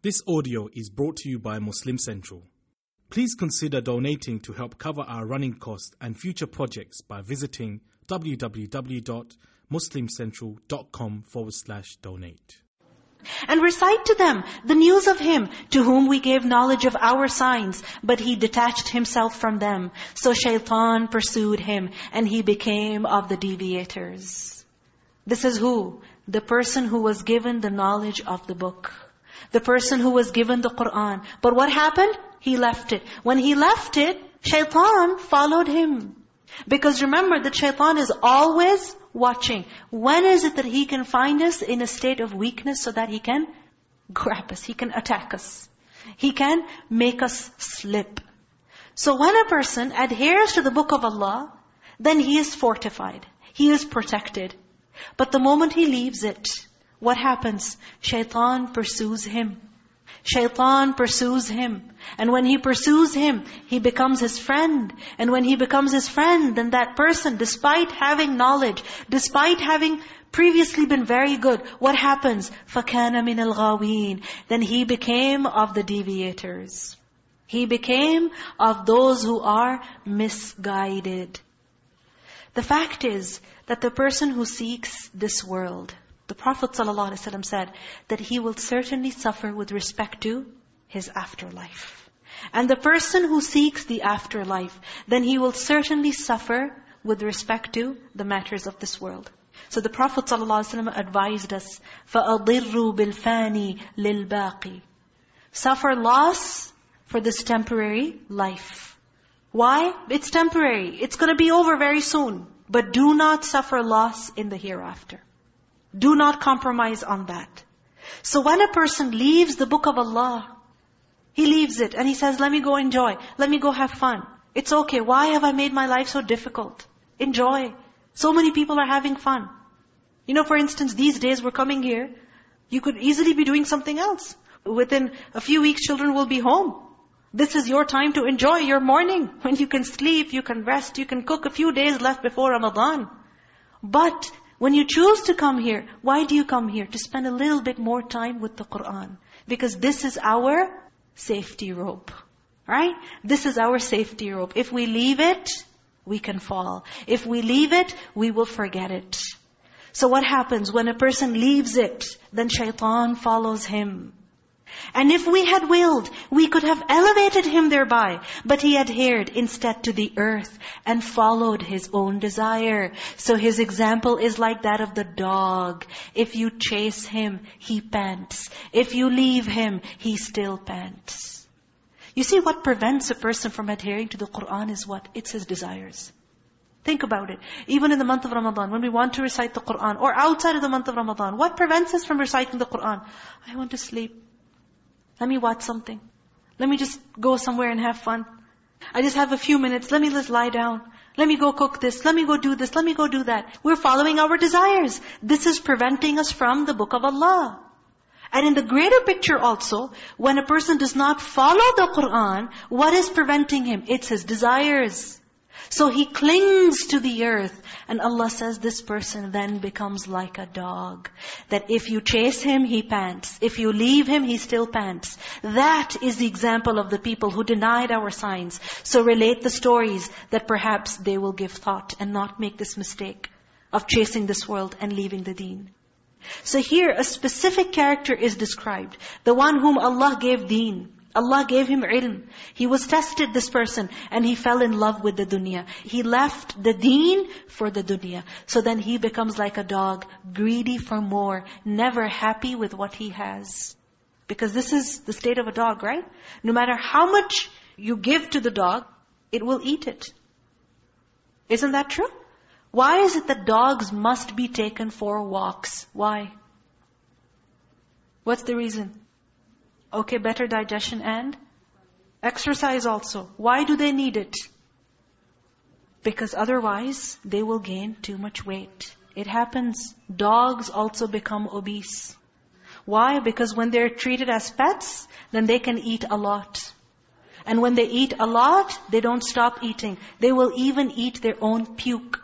This audio is brought to you by Muslim Central. Please consider donating to help cover our running costs and future projects by visiting www.muslimcentral.com forward slash donate. And recite to them the news of him to whom we gave knowledge of our signs, but he detached himself from them. So shaitan pursued him and he became of the deviators. This is who? The person who was given the knowledge of the book. The person who was given the Qur'an. But what happened? He left it. When he left it, shaitan followed him. Because remember that shaitan is always watching. When is it that he can find us in a state of weakness so that he can grab us, he can attack us. He can make us slip. So when a person adheres to the book of Allah, then he is fortified. He is protected. But the moment he leaves it, what happens? Shaitan pursues him. Shaitan pursues him. And when he pursues him, he becomes his friend. And when he becomes his friend, then that person, despite having knowledge, despite having previously been very good, what happens? فَكَانَ مِنَ الْغَاوِينَ Then he became of the deviators. He became of those who are misguided. The fact is that the person who seeks this world, the Prophet ﷺ said that he will certainly suffer with respect to his afterlife. And the person who seeks the afterlife, then he will certainly suffer with respect to the matters of this world. So the Prophet ﷺ advised us, فَأَضِرُّوا بِالْفَانِي لِلْبَاقِي Suffer loss for this temporary life. Why? It's temporary. It's going to be over very soon. But do not suffer loss in the hereafter. Do not compromise on that. So when a person leaves the book of Allah, he leaves it and he says, let me go enjoy. Let me go have fun. It's okay. Why have I made my life so difficult? Enjoy. So many people are having fun. You know, for instance, these days we're coming here, you could easily be doing something else. Within a few weeks, children will be home. This is your time to enjoy your morning. When you can sleep, you can rest, you can cook a few days left before Ramadan. But when you choose to come here, why do you come here? To spend a little bit more time with the Qur'an. Because this is our safety rope. Right? This is our safety rope. If we leave it, we can fall. If we leave it, we will forget it. So what happens? When a person leaves it, then shaitan follows him. And if we had willed, we could have elevated him thereby. But he adhered instead to the earth and followed his own desire. So his example is like that of the dog. If you chase him, he pants. If you leave him, he still pants. You see what prevents a person from adhering to the Qur'an is what? It's his desires. Think about it. Even in the month of Ramadan, when we want to recite the Qur'an, or outside of the month of Ramadan, what prevents us from reciting the Qur'an? I want to sleep. Let me watch something. Let me just go somewhere and have fun. I just have a few minutes. Let me just lie down. Let me go cook this. Let me go do this. Let me go do that. We're following our desires. This is preventing us from the book of Allah. And in the greater picture also, when a person does not follow the Qur'an, what is preventing him? It's his desires. So he clings to the earth. And Allah says this person then becomes like a dog. That if you chase him, he pants. If you leave him, he still pants. That is the example of the people who denied our signs. So relate the stories that perhaps they will give thought and not make this mistake of chasing this world and leaving the deen. So here a specific character is described. The one whom Allah gave deen. Allah gave him ilm. He was tested, this person, and he fell in love with the dunya. He left the deen for the dunya. So then he becomes like a dog, greedy for more, never happy with what he has. Because this is the state of a dog, right? No matter how much you give to the dog, it will eat it. Isn't that true? Why is it that dogs must be taken for walks? Why? What's the reason? Okay, better digestion and exercise also. Why do they need it? Because otherwise, they will gain too much weight. It happens. Dogs also become obese. Why? Because when they're treated as pets, then they can eat a lot. And when they eat a lot, they don't stop eating. They will even eat their own puke.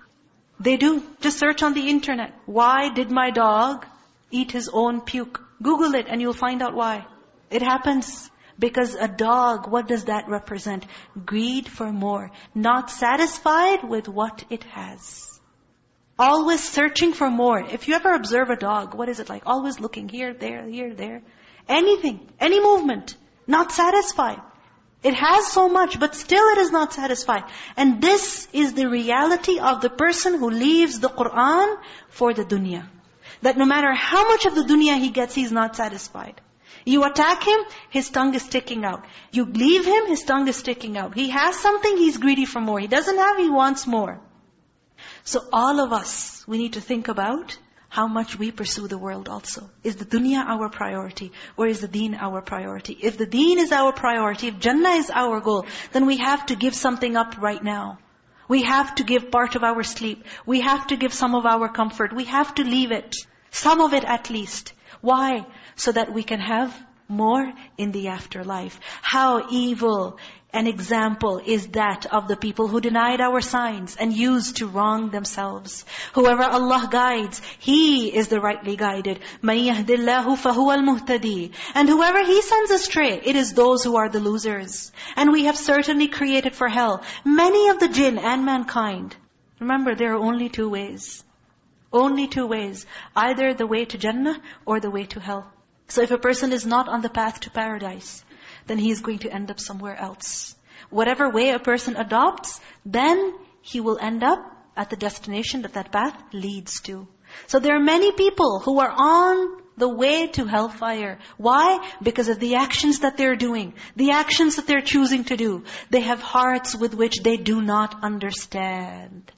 They do. Just search on the internet. Why did my dog eat his own puke? Google it and you'll find out why. It happens because a dog, what does that represent? Greed for more. Not satisfied with what it has. Always searching for more. If you ever observe a dog, what is it like? Always looking here, there, here, there. Anything, any movement. Not satisfied. It has so much, but still it is not satisfied. And this is the reality of the person who leaves the Qur'an for the dunya. That no matter how much of the dunya he gets, he's not satisfied. You attack him, his tongue is sticking out. You leave him, his tongue is sticking out. He has something, he's greedy for more. He doesn't have, he wants more. So all of us, we need to think about how much we pursue the world also. Is the dunya our priority? Or is the deen our priority? If the deen is our priority, if Jannah is our goal, then we have to give something up right now. We have to give part of our sleep. We have to give some of our comfort. We have to leave it. Some of it at least. Why? So that we can have more in the afterlife. How evil an example is that of the people who denied our signs and used to wrong themselves. Whoever Allah guides, He is the rightly guided. مَن يَهْدِ اللَّهُ فَهُوَ الْمُهْتَدِي And whoever He sends astray, it is those who are the losers. And we have certainly created for hell many of the jinn and mankind. Remember, there are only two ways. Only two ways. Either the way to Jannah or the way to hell. So if a person is not on the path to paradise, then he is going to end up somewhere else. Whatever way a person adopts, then he will end up at the destination that that path leads to. So there are many people who are on the way to hellfire. Why? Because of the actions that they're doing. The actions that they're choosing to do. They have hearts with which they do not understand.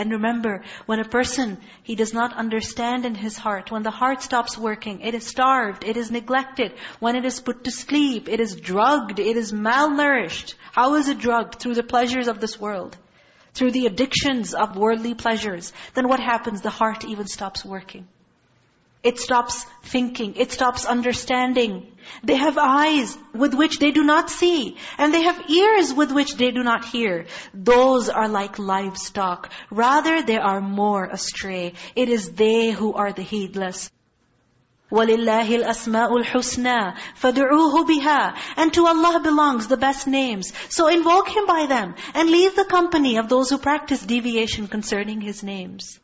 And remember, when a person, he does not understand in his heart, when the heart stops working, it is starved, it is neglected. When it is put to sleep, it is drugged, it is malnourished. How is it drugged? Through the pleasures of this world. Through the addictions of worldly pleasures. Then what happens? The heart even stops working. It stops thinking. It stops understanding. They have eyes with which they do not see. And they have ears with which they do not hear. Those are like livestock. Rather, they are more astray. It is they who are the heedless. وَلِلَّهِ الْأَسْمَاءُ الْحُسْنَى فَدُعُوهُ بِهَا And to Allah belongs the best names. So invoke Him by them and leave the company of those who practice deviation concerning His names.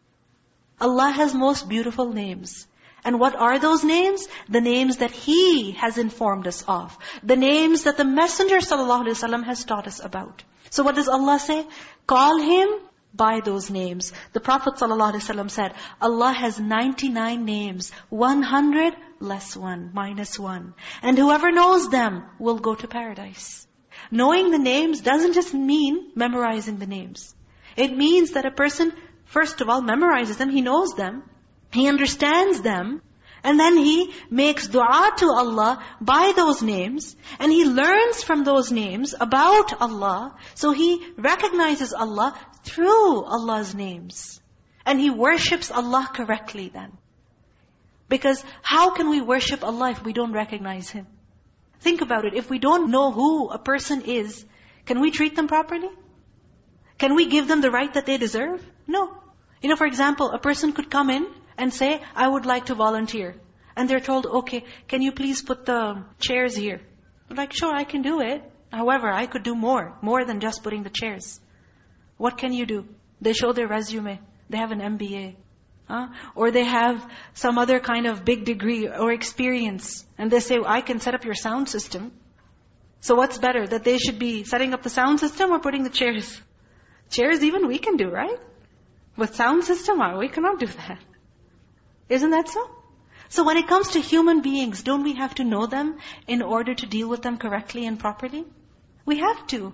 Allah has most beautiful names. And what are those names? The names that He has informed us of. The names that the Messenger ﷺ has taught us about. So what does Allah say? Call Him by those names. The Prophet ﷺ said, Allah has 99 names, 100 less one, minus one. And whoever knows them will go to paradise. Knowing the names doesn't just mean memorizing the names. It means that a person, first of all, memorizes them, he knows them. He understands them. And then he makes dua to Allah by those names. And he learns from those names about Allah. So he recognizes Allah through Allah's names. And he worships Allah correctly then. Because how can we worship Allah if we don't recognize Him? Think about it. If we don't know who a person is, can we treat them properly? Can we give them the right that they deserve? No. You know, for example, a person could come in and say, I would like to volunteer. And they're told, okay, can you please put the chairs here? I'm like, sure, I can do it. However, I could do more, more than just putting the chairs. What can you do? They show their resume. They have an MBA. Huh? Or they have some other kind of big degree or experience. And they say, I can set up your sound system. So what's better? That they should be setting up the sound system or putting the chairs? Chairs even we can do, right? With sound system, we cannot do that. Isn't that so? So when it comes to human beings, don't we have to know them in order to deal with them correctly and properly? We have to.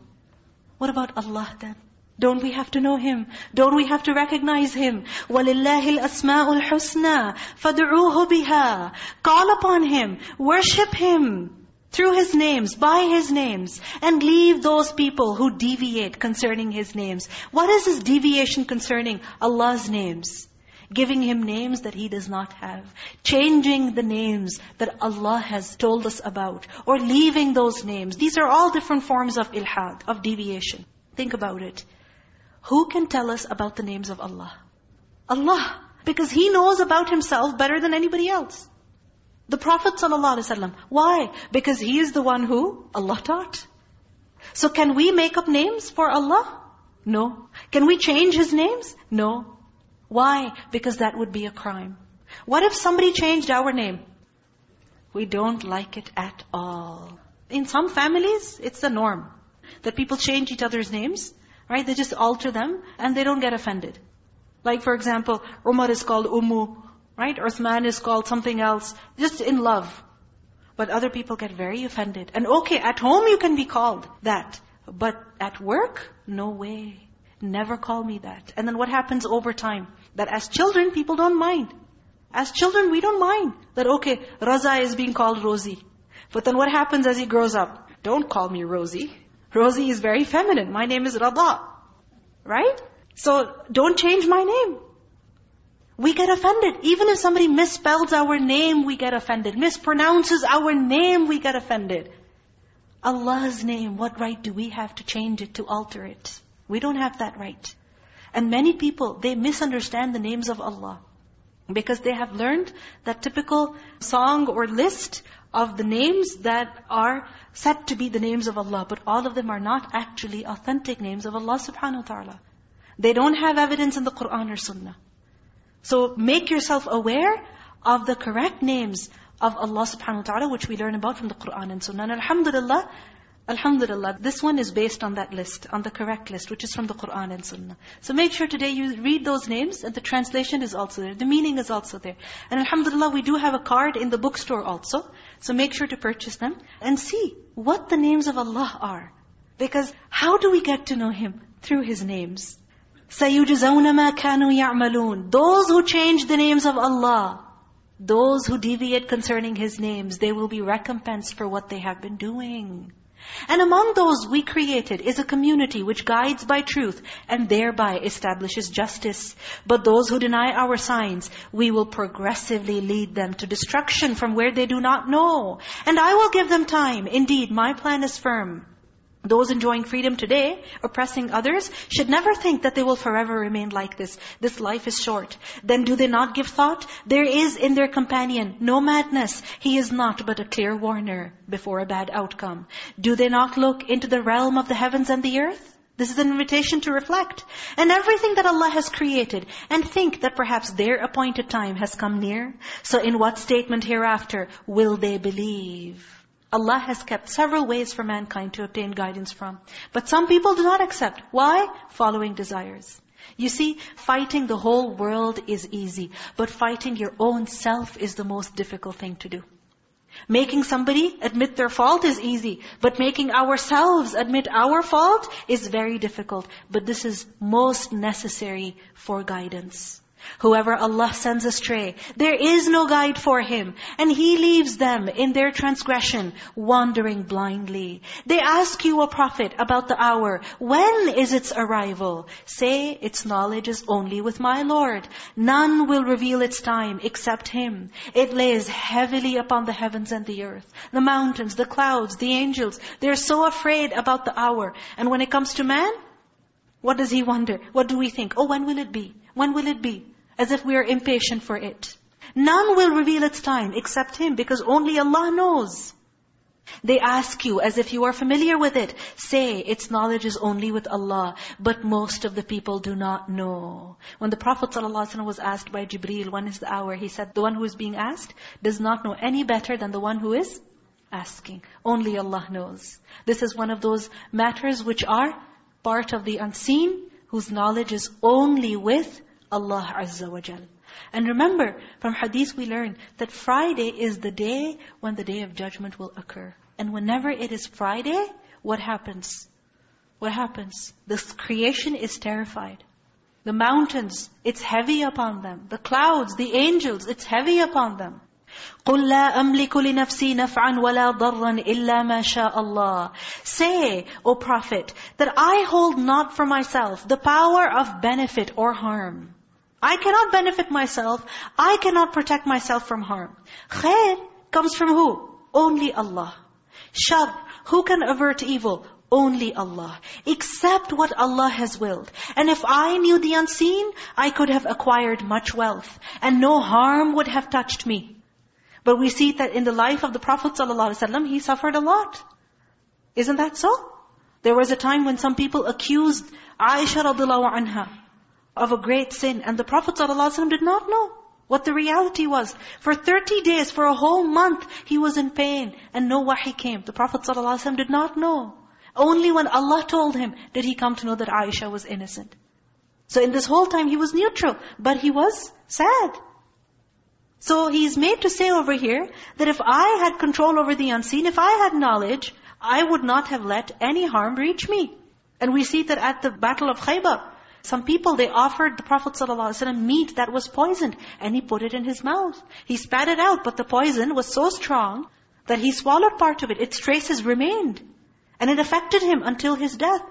What about Allah then? Don't we have to know Him? Don't we have to recognize Him? وَلِلَّهِ الْأَسْمَاءُ الْحُسْنَى فَدْعُوهُ بِهَا Call upon Him. Worship Him through His names, by His names. And leave those people who deviate concerning His names. What is this deviation concerning? Allah's names Giving him names that he does not have, changing the names that Allah has told us about, or leaving those names. These are all different forms of ilhad, of deviation. Think about it. Who can tell us about the names of Allah? Allah. Because He knows about Himself better than anybody else. The Prophet ﷺ. Why? Because he is the one who Allah taught. So can we make up names for Allah? No. Can we change His names? No. Why? Because that would be a crime. What if somebody changed our name? We don't like it at all. In some families, it's the norm. That people change each other's names, right? They just alter them and they don't get offended. Like for example, Umar is called Ummu, right? Uthman is called something else, just in love. But other people get very offended. And okay, at home you can be called that. But at work, no way. Never call me that. And then what happens over time? That as children, people don't mind. As children, we don't mind. That okay, Raza is being called Rosie. But then what happens as he grows up? Don't call me Rosie. Rosie is very feminine. My name is Raza. Right? So don't change my name. We get offended. Even if somebody misspells our name, we get offended. Mispronounces our name, we get offended. Allah's name, what right do we have to change it, to alter it? We don't have that right. And many people, they misunderstand the names of Allah. Because they have learned that typical song or list of the names that are said to be the names of Allah. But all of them are not actually authentic names of Allah subhanahu wa ta'ala. They don't have evidence in the Qur'an or Sunnah. So make yourself aware of the correct names of Allah subhanahu wa ta'ala, which we learn about from the Qur'an and Sunnah. And alhamdulillah, Alhamdulillah, this one is based on that list, on the correct list, which is from the Qur'an and Sunnah. So make sure today you read those names and the translation is also there. The meaning is also there. And alhamdulillah, we do have a card in the bookstore also. So make sure to purchase them and see what the names of Allah are. Because how do we get to know Him? Through His names. سَيُجْزَوْنَ مَا كَانُوا يَعْمَلُونَ Those who change the names of Allah, those who deviate concerning His names, they will be recompensed for what they have been doing. And among those we created is a community which guides by truth and thereby establishes justice. But those who deny our signs, we will progressively lead them to destruction from where they do not know. And I will give them time. Indeed, my plan is firm. Those enjoying freedom today, oppressing others, should never think that they will forever remain like this. This life is short. Then do they not give thought? There is in their companion no madness. He is not but a clear warner before a bad outcome. Do they not look into the realm of the heavens and the earth? This is an invitation to reflect. And everything that Allah has created. And think that perhaps their appointed time has come near. So in what statement hereafter will they believe? Allah has kept several ways for mankind to obtain guidance from. But some people do not accept. Why? Following desires. You see, fighting the whole world is easy. But fighting your own self is the most difficult thing to do. Making somebody admit their fault is easy. But making ourselves admit our fault is very difficult. But this is most necessary for guidance. Whoever Allah sends astray, there is no guide for him. And He leaves them in their transgression, wandering blindly. They ask you, a prophet, about the hour. When is its arrival? Say, its knowledge is only with my Lord. None will reveal its time except Him. It lays heavily upon the heavens and the earth. The mountains, the clouds, the angels, they're so afraid about the hour. And when it comes to man, what does he wonder? What do we think? Oh, when will it be? When will it be? As if we are impatient for it. None will reveal its time except Him because only Allah knows. They ask you as if you are familiar with it. Say, its knowledge is only with Allah. But most of the people do not know. When the Prophet ﷺ was asked by Jibreel, when is the hour? He said, the one who is being asked does not know any better than the one who is asking. Only Allah knows. This is one of those matters which are part of the unseen, whose knowledge is only with Allah Azza wa Jal. And remember, from hadith we learn that Friday is the day when the day of judgment will occur. And whenever it is Friday, what happens? What happens? This creation is terrified. The mountains, it's heavy upon them. The clouds, the angels, it's heavy upon them. قُلْ لَا أَمْلِكُ لِنَفْسِي نَفْعًا وَلَا ضَرًّا إِلَّا مَا شَاءَ اللَّهِ Say, O Prophet, that I hold not for myself the power of benefit or harm. I cannot benefit myself. I cannot protect myself from harm. Khair comes from who? Only Allah. Shar, who can avert evil? Only Allah. Except what Allah has willed. And if I knew the unseen, I could have acquired much wealth. And no harm would have touched me. But we see that in the life of the Prophet ﷺ, he suffered a lot. Isn't that so? There was a time when some people accused Aisha radiallahu anha of a great sin. And the Prophet ﷺ did not know what the reality was. For 30 days, for a whole month, he was in pain and no wahi came. The Prophet ﷺ did not know. Only when Allah told him did he come to know that Aisha was innocent. So in this whole time he was neutral, but he was sad. So he's made to say over here that if I had control over the unseen, if I had knowledge, I would not have let any harm reach me. And we see that at the battle of Khaybar, some people, they offered the Prophet ﷺ meat that was poisoned, and he put it in his mouth. He spat it out, but the poison was so strong that he swallowed part of it. Its traces remained. And it affected him until his death.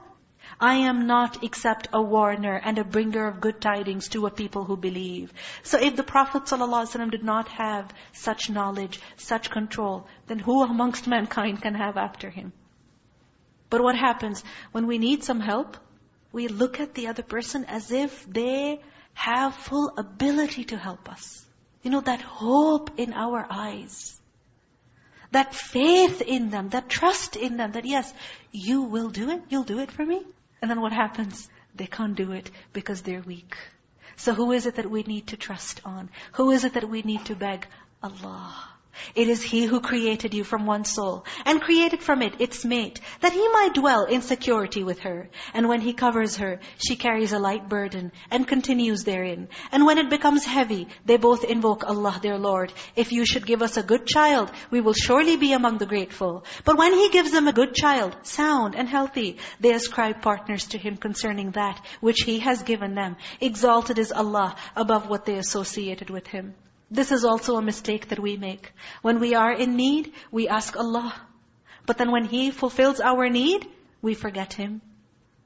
I am not except a warner and a bringer of good tidings to a people who believe. So if the Prophet ﷺ did not have such knowledge, such control, then who amongst mankind can have after him? But what happens? When we need some help, we look at the other person as if they have full ability to help us. You know, that hope in our eyes. That faith in them, that trust in them, that yes, you will do it, you'll do it for me. And then what happens? They can't do it because they're weak. So who is it that we need to trust on? Who is it that we need to beg? Allah. It is He who created you from one soul, and created from it its mate, that He might dwell in security with her. And when He covers her, she carries a light burden, and continues therein. And when it becomes heavy, they both invoke Allah their Lord. If you should give us a good child, we will surely be among the grateful. But when He gives them a good child, sound and healthy, they ascribe partners to Him concerning that which He has given them. Exalted is Allah above what they associated with Him. This is also a mistake that we make. When we are in need, we ask Allah. But then when He fulfills our need, we forget Him.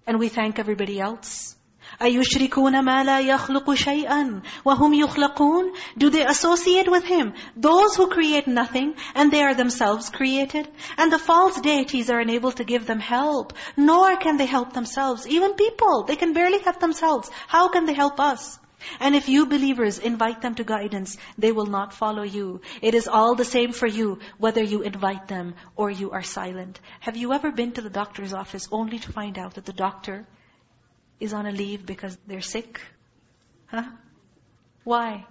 And we thank everybody else. أَيُشْرِكُونَ مَا لَا يَخْلُقُ شَيْئًا وَهُمْ يُخْلَقُونَ Do they associate with Him? Those who create nothing, and they are themselves created. And the false deities are unable to give them help, nor can they help themselves. Even people, they can barely help themselves. How can they help us? And if you believers invite them to guidance, they will not follow you. It is all the same for you, whether you invite them or you are silent. Have you ever been to the doctor's office only to find out that the doctor is on a leave because they're sick? Huh? Why?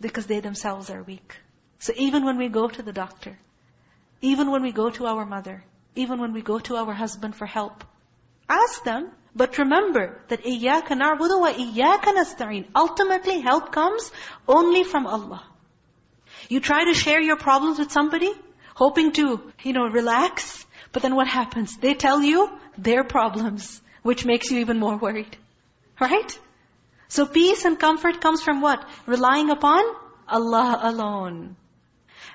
Because they themselves are weak. So even when we go to the doctor, even when we go to our mother, even when we go to our husband for help, ask them, but remember that إِيَّاكَ نَعْبُدُ وَإِيَّاكَ نَسْتَعِينَ Ultimately, help comes only from Allah. You try to share your problems with somebody, hoping to, you know, relax. But then what happens? They tell you their problems, which makes you even more worried. Right? So peace and comfort comes from what? Relying upon Allah alone.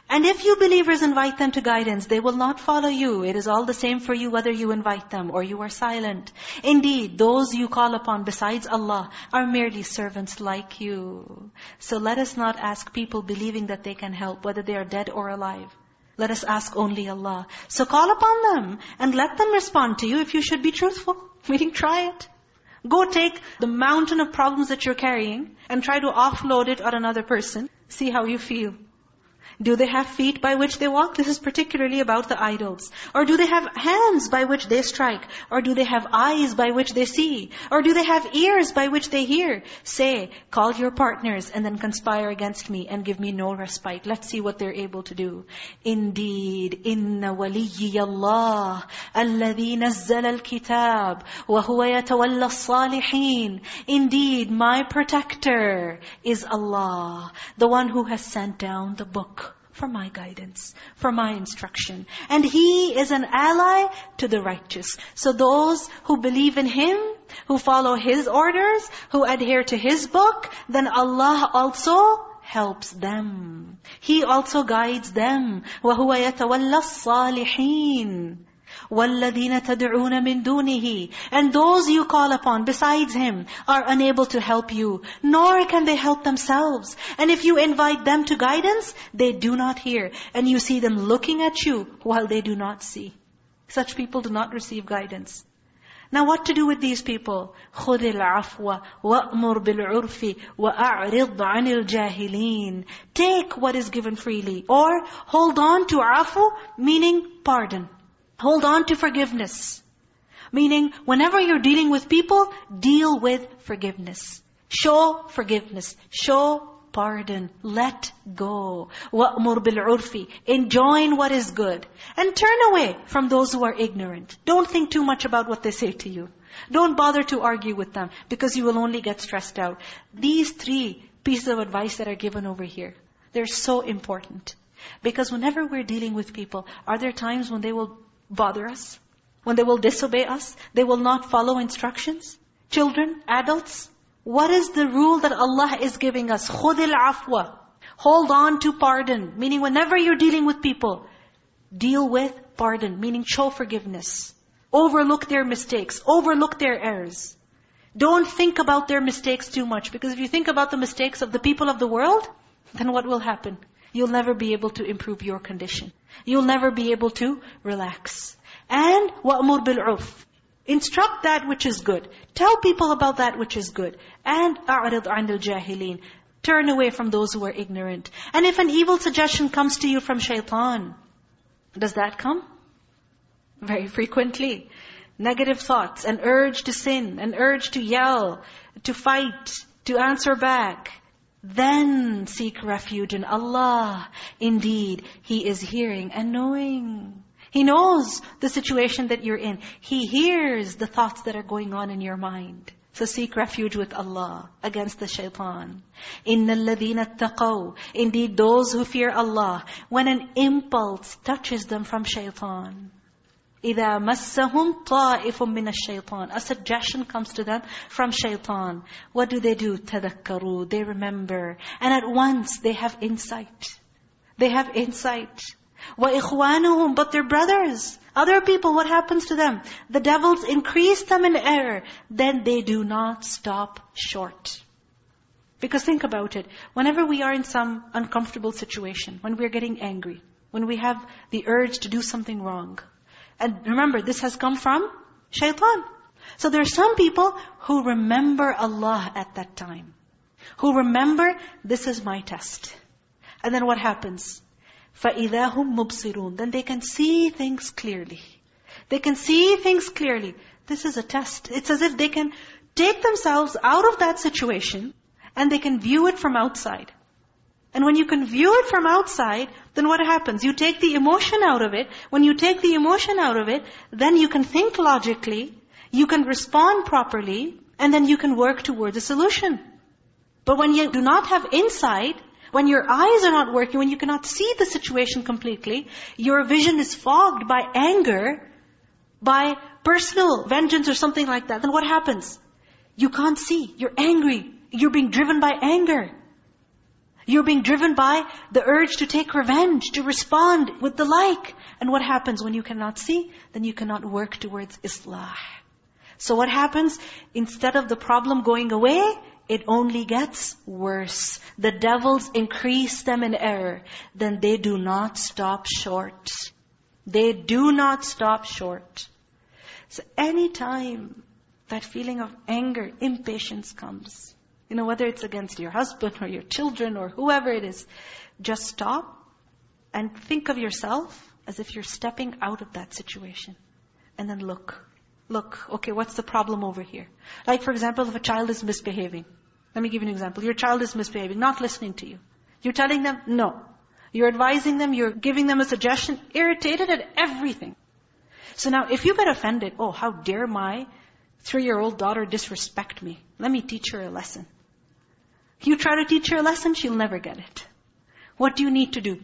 And if you believers invite them to guidance, they will not follow you. It is all the same for you whether you invite them or you are silent. Indeed, those you call upon besides Allah are merely servants like you. So let us not ask people believing that they can help, whether they are dead or alive. Let us ask only Allah. So call upon them and let them respond to you if you should be truthful. Meaning try it. Go take the mountain of problems that you're carrying and try to offload it on another person. See how you feel. Do they have feet by which they walk? This is particularly about the idols. Or do they have hands by which they strike? Or do they have eyes by which they see? Or do they have ears by which they hear? Say, call your partners and then conspire against me and give me no respite. Let's see what they're able to do. Indeed, inna waliyyi Allah, alladhi nazzala al-kitab, wa huwa yatawalla salihin Indeed, my protector is Allah, the one who has sent down the book for my guidance, for my instruction. And He is an ally to the righteous. So those who believe in Him, who follow His orders, who adhere to His book, then Allah also helps them. He also guides them. وَهُوَ يَتَوَلَّى الصَّالِحِينَ وَالَّذِينَ تَدْعُونَ مِن دُونِهِ And those you call upon besides Him are unable to help you, nor can they help themselves. And if you invite them to guidance, they do not hear. And you see them looking at you while they do not see. Such people do not receive guidance. Now what to do with these people? خُذِ الْعَفْوَ وَأْمُرْ بِالْعُرْفِ وَأَعْرِضْ عَنِ الْجَاهِلِينَ Take what is given freely. Or hold on to afu, meaning pardon. Hold on to forgiveness. Meaning, whenever you're dealing with people, deal with forgiveness. Show forgiveness. Show pardon. Let go. وَأْمُرْ بِالْعُرْفِ Enjoin what is good. And turn away from those who are ignorant. Don't think too much about what they say to you. Don't bother to argue with them because you will only get stressed out. These three pieces of advice that are given over here, they're so important. Because whenever we're dealing with people, are there times when they will bother us? When they will disobey us? They will not follow instructions? Children, adults? What is the rule that Allah is giving us? خُذِ الْعَفْوَ Hold on to pardon. Meaning whenever you're dealing with people, deal with pardon. Meaning show forgiveness. Overlook their mistakes. Overlook their errors. Don't think about their mistakes too much. Because if you think about the mistakes of the people of the world, then what will happen? You'll never be able to improve your condition. You'll never be able to relax. And وَأْمُرْ بِالْعُرْفِ Instruct that which is good. Tell people about that which is good. And أَعْرِضْ عَنِ الْجَاهِلِينَ Turn away from those who are ignorant. And if an evil suggestion comes to you from shaitan, does that come? Very frequently. Negative thoughts, an urge to sin, an urge to yell, to fight, to answer back. Then seek refuge in Allah. Indeed, He is hearing and knowing. He knows the situation that you're in. He hears the thoughts that are going on in your mind. So seek refuge with Allah against the shaitan. إِنَّ الَّذِينَ اتَّقَوْا Indeed, those who fear Allah, when an impulse touches them from shaitan, إِذَا مَسَّهُمْ طَائِفٌ مِّنَ الشَّيْطَانِ A suggestion comes to them from shaitan. What do they do? تَذَكَّرُوا They remember. And at once they have insight. They have insight. وَإِخْوَانُهُمْ But their brothers, other people, what happens to them? The devils increase them in error. Then they do not stop short. Because think about it. Whenever we are in some uncomfortable situation, when we're getting angry, when we have the urge to do something wrong. And remember, this has come from shaitan. So there are some people who remember Allah at that time. Who remember, this is my test. And then what happens? فَإِذَا هُمْ مُبْصِرُونَ Then they can see things clearly. They can see things clearly. This is a test. It's as if they can take themselves out of that situation and they can view it from outside. And when you can view it from outside, then what happens? You take the emotion out of it. When you take the emotion out of it, then you can think logically, you can respond properly, and then you can work towards a solution. But when you do not have insight, when your eyes are not working, when you cannot see the situation completely, your vision is fogged by anger, by personal vengeance or something like that, then what happens? You can't see. You're angry. You're being driven by anger. You're being driven by the urge to take revenge, to respond with the like. And what happens when you cannot see? Then you cannot work towards islah. So what happens? Instead of the problem going away, it only gets worse. The devils increase them in error. Then they do not stop short. They do not stop short. So any time that feeling of anger, impatience comes, you know, whether it's against your husband or your children or whoever it is, just stop and think of yourself as if you're stepping out of that situation. And then look. Look, okay, what's the problem over here? Like for example, if a child is misbehaving. Let me give you an example. Your child is misbehaving, not listening to you. You're telling them, no. You're advising them, you're giving them a suggestion, irritated at everything. So now, if you get offended, oh, how dare my three-year-old daughter disrespect me? Let me teach her a lesson. You try to teach her a lesson, she'll never get it. What do you need to do?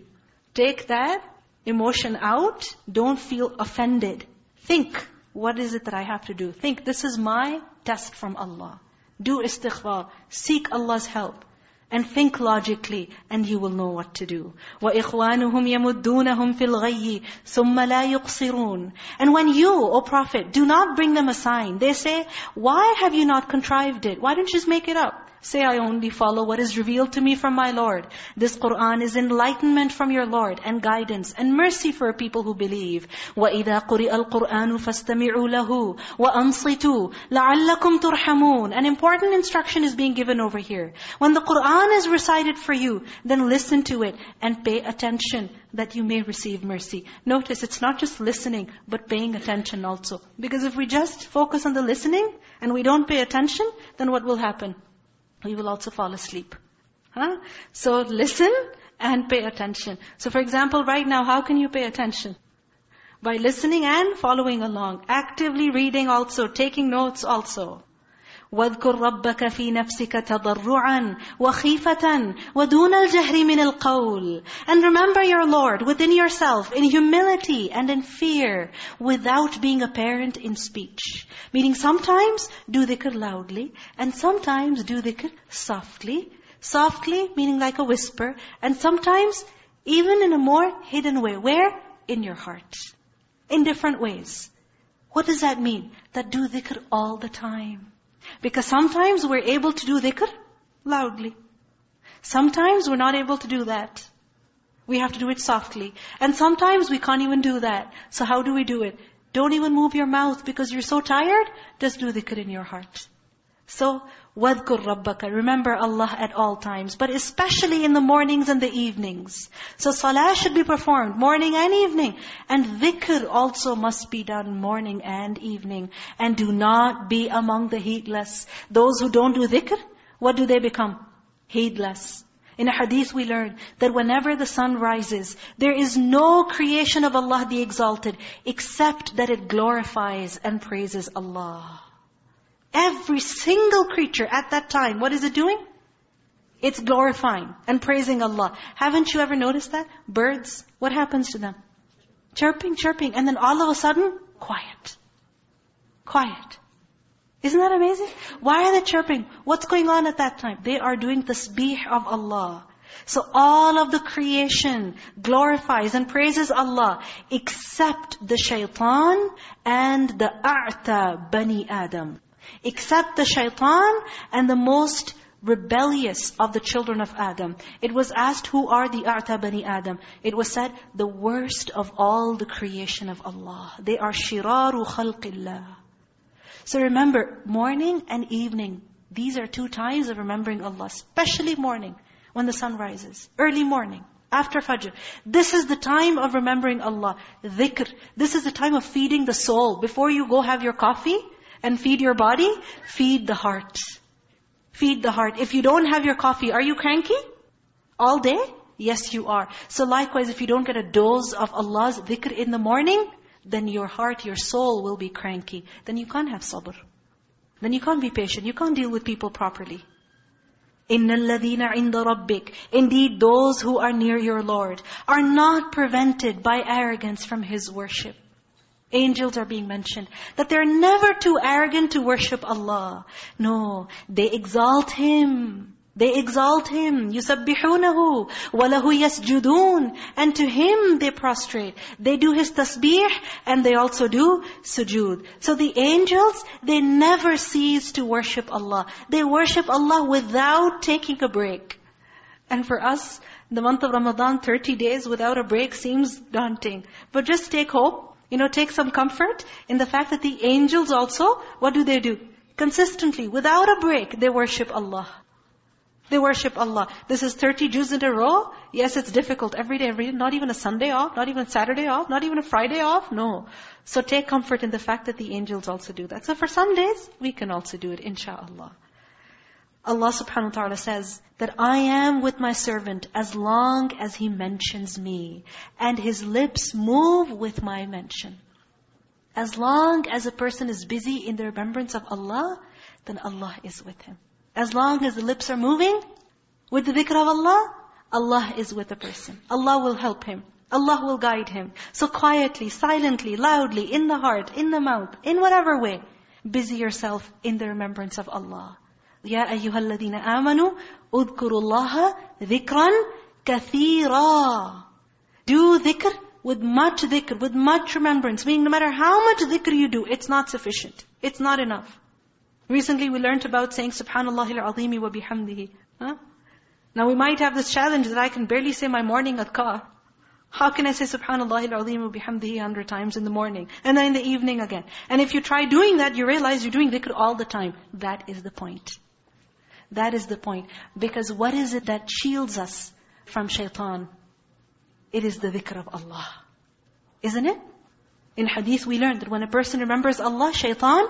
Take that emotion out. Don't feel offended. Think, what is it that I have to do? Think, this is my test from Allah. Do istighfar. Seek Allah's help. and think logically, and you will know what to do. وَإِخْوَانُهُمْ يَمُدُّونَهُمْ فِي الْغَيِّ ثُمَّ لَا يُقْصِرُونَ And when you, O Prophet, do not bring them a sign, they say, why have you not contrived it? Why don't you just make it up? Say, I only follow what is revealed to me from my Lord. This Qur'an is enlightenment from your Lord and guidance and mercy for people who believe. وَإِذَا قُرِئَ الْقُرْآنُ فَاسْتَمِعُوا لَهُ وَأَنصِتُوا لَعَلَّكُمْ تُرْحَمُونَ An important instruction is being given over here. When the Qur'an is recited for you, then listen to it and pay attention that you may receive mercy. Notice, it's not just listening, but paying attention also. Because if we just focus on the listening and we don't pay attention, then what will happen? You will also fall asleep. Huh? So listen and pay attention. So for example, right now, how can you pay attention? By listening and following along. Actively reading also, taking notes also. وَاذْكُرْ رَبَّكَ فِي نَفْسِكَ تَضَرُّعًا وَخِيفَةً وَدُونَ الْجَهْرِ مِنَ الْقَوْلِ And remember your Lord within yourself in humility and in fear without being apparent in speech. Meaning sometimes do dhikr loudly and sometimes do dhikr softly. Softly meaning like a whisper and sometimes even in a more hidden way. Where? In your heart. In different ways. What does that mean? That do dhikr all the time. Because sometimes we're able to do dhikr loudly. Sometimes we're not able to do that. We have to do it softly. And sometimes we can't even do that. So how do we do it? Don't even move your mouth because you're so tired. Just do dhikr in your heart. So, وَاذْكُرْ رَبَّكَ Remember Allah at all times, but especially in the mornings and the evenings. So salah should be performed morning and evening. And dhikr also must be done morning and evening. And do not be among the heedless. Those who don't do dhikr, what do they become? Heedless. In a hadith we learn that whenever the sun rises, there is no creation of Allah the Exalted except that it glorifies and praises Allah. Every single creature at that time, what is it doing? It's glorifying and praising Allah. Haven't you ever noticed that? Birds, what happens to them? Chirping, chirping, and then all of a sudden, quiet. Quiet. Isn't that amazing? Why are they chirping? What's going on at that time? They are doing tasbih of Allah. So all of the creation glorifies and praises Allah except the shaitan and the a'ta bani Adam except the shaitan and the most rebellious of the children of Adam. It was asked, who are the A'ta Bani Adam? It was said, the worst of all the creation of Allah. They are shiraru khalqillah. So remember, morning and evening, these are two times of remembering Allah, especially morning, when the sun rises. Early morning, after Fajr. This is the time of remembering Allah. Dhikr. This is the time of feeding the soul. Before you go have your coffee, and feed your body, feed the heart. Feed the heart. If you don't have your coffee, are you cranky? All day? Yes, you are. So likewise, if you don't get a dose of Allah's dhikr in the morning, then your heart, your soul will be cranky. Then you can't have sabr. Then you can't be patient. You can't deal with people properly. إِنَّ الَّذِينَ عِنْدَ رَبِّكَ Indeed, those who are near your Lord are not prevented by arrogance from His worship. Angels are being mentioned. That they're never too arrogant to worship Allah. No, they exalt Him. They exalt Him. يُسَبِّحُونَهُ وَلَهُ يَسْجُدُونَ And to Him they prostrate. They do His tasbih and they also do sujood. So the angels, they never cease to worship Allah. They worship Allah without taking a break. And for us, the month of Ramadan, 30 days without a break seems daunting. But just take hope you know, take some comfort in the fact that the angels also, what do they do? Consistently, without a break, they worship Allah. They worship Allah. This is 30 juz in a row. Yes, it's difficult every day, every day. Not even a Sunday off, not even Saturday off, not even a Friday off. No. So take comfort in the fact that the angels also do that. So for some days, we can also do it, inshaAllah. Allah subhanahu wa ta'ala says that I am with my servant as long as he mentions me. And his lips move with my mention. As long as a person is busy in the remembrance of Allah, then Allah is with him. As long as the lips are moving with the dhikr of Allah, Allah is with the person. Allah will help him. Allah will guide him. So quietly, silently, loudly, in the heart, in the mouth, in whatever way, busy yourself in the remembrance of Allah. يَا أَيُّهَا الَّذِينَ آمَنُوا اذْكُرُوا اللَّهَ ذِكْرًا كَثِيرًا Do dhikr with much dhikr, with much remembrance. Meaning no matter how much dhikr you do, it's not sufficient. It's not enough. Recently we learned about saying Subhanallah al-Azimi wa bihamdihi. Huh? Now we might have this challenge that I can barely say my morning adhkar. How can I say Subhanallah al-Azim wa bihamdihi a hundred times in the morning and then in the evening again? And if you try doing that, you realize you're doing dhikr all the time. That is the point. That is the point. Because what is it that shields us from shaitan? It is the dhikr of Allah. Isn't it? In hadith we learned that when a person remembers Allah, shaitan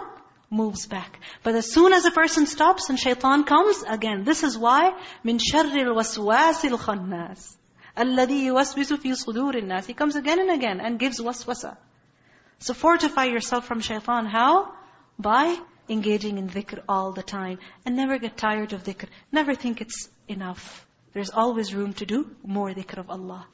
moves back. But as soon as a person stops and shaitan comes, again, this is why, min sharril waswasil khannas. الَّذِي يُوَسْوِسُ فِي صُدُورِ النَّاسِ He comes again and again and gives waswasa. So fortify yourself from shaitan. How? By engaging in dhikr all the time. And never get tired of dhikr. Never think it's enough. There's always room to do more dhikr of Allah.